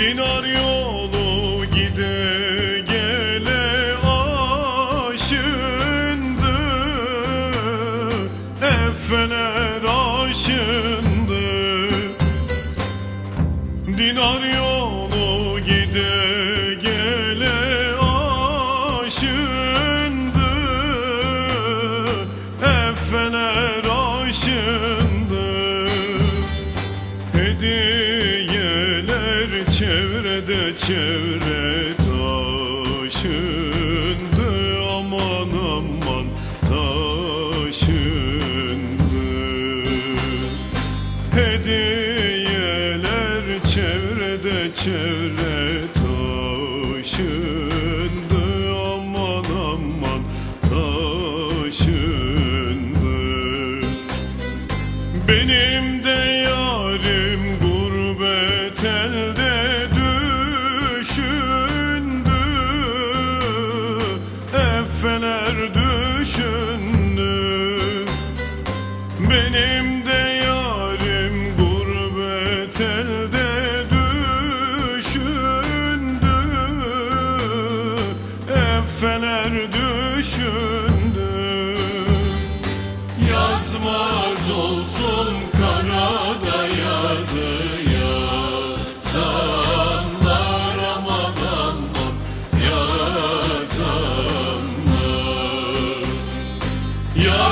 Dinar yolu gide gele aşındı. Efeler aşındı. Dinar çevre taşındı. Aman aman taşındı. Hediyeler çevrede çevre Benim de yarim gurbet düşündü Effeler düşündü Yazmaz olsun karada yazı Yeah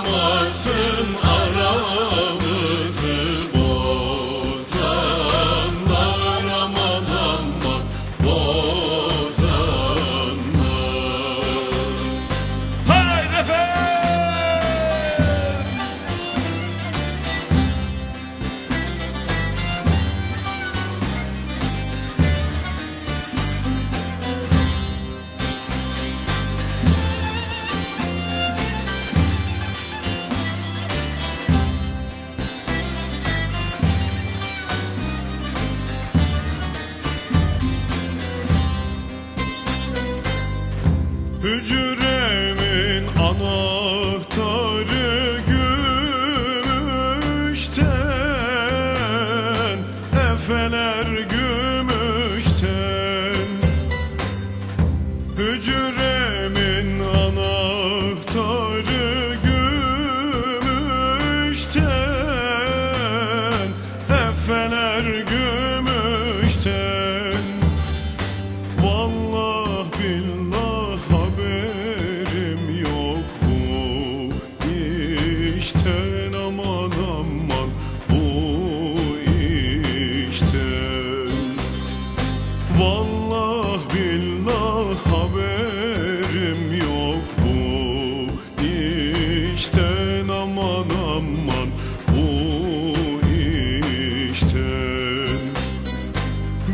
aman Hücremin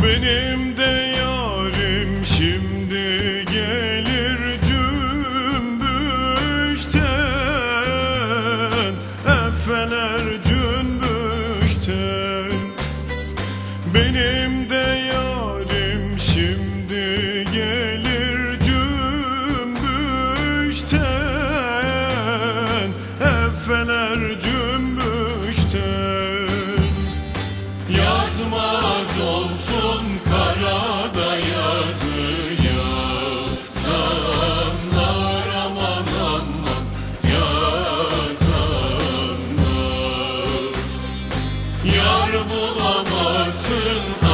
benim de yarim şimdi gelir cümbüşten Efeler cümbüşten. Benim de yarim şimdi gelir cümbüşten Efeler cümbüşten Yar bulamazsın.